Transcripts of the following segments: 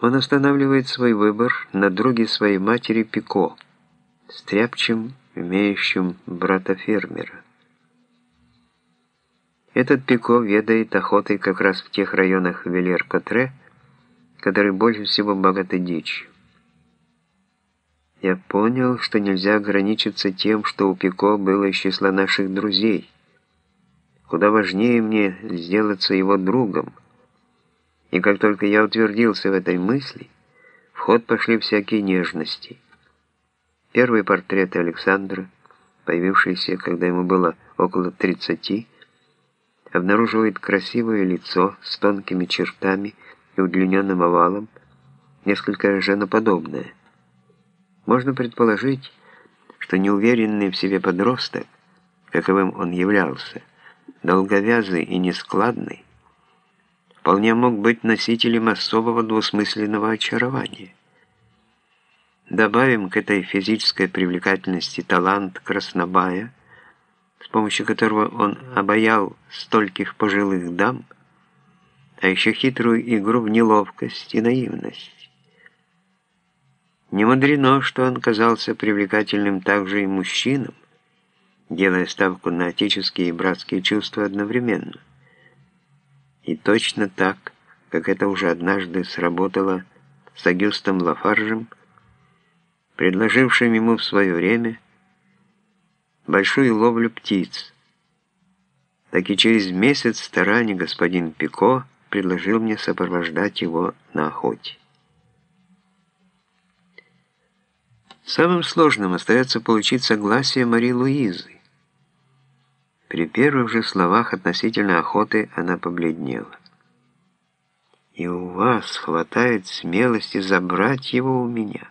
Он останавливает свой выбор на друге своей матери Пико, стряпчем, имеющим брата-фермера. Этот Пико ведает охотой как раз в тех районах Велер-Котре, которые больше всего богаты дичью. Я понял, что нельзя ограничиться тем, что у Пико было из числа наших друзей. Куда важнее мне сделаться его другом – и как только я утвердился в этой мысли, в ход пошли всякие нежности. Первый портрет Александра, появившийся, когда ему было около 30, обнаруживает красивое лицо с тонкими чертами и удлиненным овалом, несколько женоподобное. Можно предположить, что неуверенный в себе подросток, каковым он являлся, долговязый и нескладный, вполне мог быть носителем особого двусмысленного очарования. Добавим к этой физической привлекательности талант краснобая, с помощью которого он обаял стольких пожилых дам, а еще хитрую игру в неловкость и наивность. Не мудрено, что он казался привлекательным также и мужчинам, делая ставку на отеческие и братские чувства одновременно. И точно так, как это уже однажды сработало с Агюстом Лафаржем, предложившим ему в свое время большую ловлю птиц. Так и через месяц старания господин Пико предложил мне сопровождать его на охоте. Самым сложным остается получить согласие Мари Луизы. При первых же словах относительно охоты она побледнела. «И у вас хватает смелости забрать его у меня».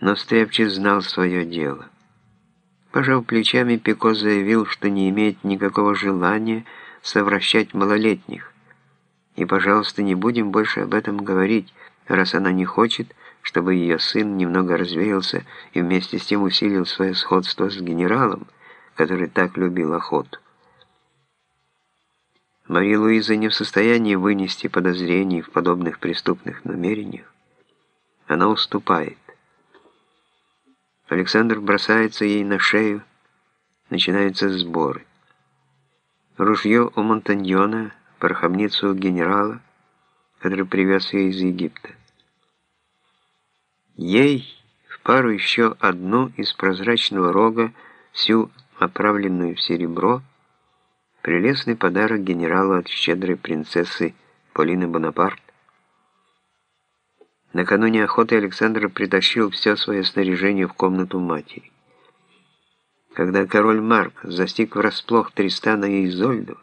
Но Стряпчий знал свое дело. Пожав плечами, Пико заявил, что не имеет никакого желания совращать малолетних. И, пожалуйста, не будем больше об этом говорить, раз она не хочет, чтобы ее сын немного развеялся и вместе с тем усилил свое сходство с генералом, который так любил охоту. Мария Луиза не в состоянии вынести подозрений в подобных преступных намерениях. Она уступает. Александр бросается ей на шею, начинаются сборы. Ружье у Монтаньона, пороховницу у генерала, который привез ее из Египта. Ей в пару еще одну из прозрачного рога всю оправленную в серебро, прелестный подарок генералу от щедрой принцессы Полины Бонапарт. Накануне охоты Александр притащил все свое снаряжение в комнату матери. Когда король Марк застиг врасплох Тристана и Изольду,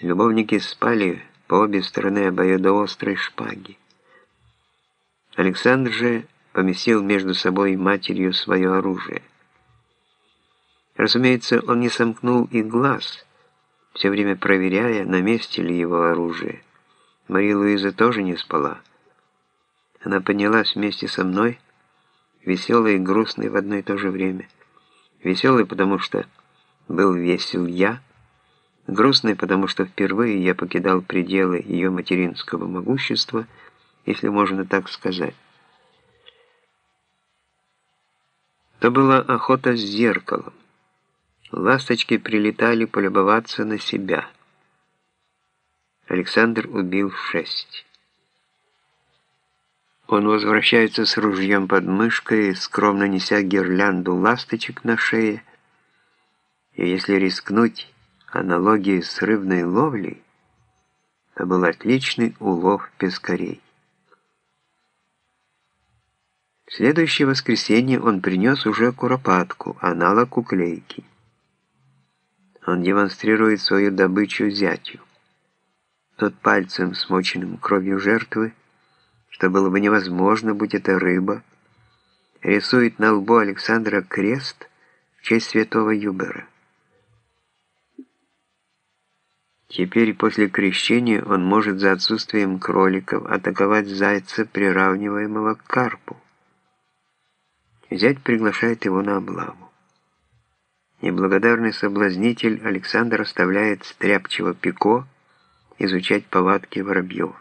любовники спали по обе стороны обоюдоострой шпаги. Александр же поместил между собой и матерью свое оружие. Разумеется, он не сомкнул и глаз, все время проверяя, на месте ли его оружие. Мария Луиза тоже не спала. Она поднялась вместе со мной, веселой и грустной в одно и то же время. Веселой, потому что был весел я, грустной, потому что впервые я покидал пределы ее материнского могущества, если можно так сказать. То была охота с зеркалом. Ласточки прилетали полюбоваться на себя. Александр убил шесть. Он возвращается с ружьем под мышкой, скромно неся гирлянду ласточек на шее. И если рискнуть аналогией с рыбной ловлей, то был отличный улов пескарей. В следующее воскресенье он принес уже куропатку, аналог уклейки он демонстрирует свою добычу зятю. Тот пальцем, смоченным кровью жертвы, что было бы невозможно, будь это рыба, рисует на лбу Александра крест в честь святого Юбера. Теперь после крещения он может за отсутствием кроликов атаковать зайца, приравниваемого к карпу. Зять приглашает его на облаву. Неблагодарный соблазнитель Александр оставляет стряпчиво Пико изучать повадки воробьев.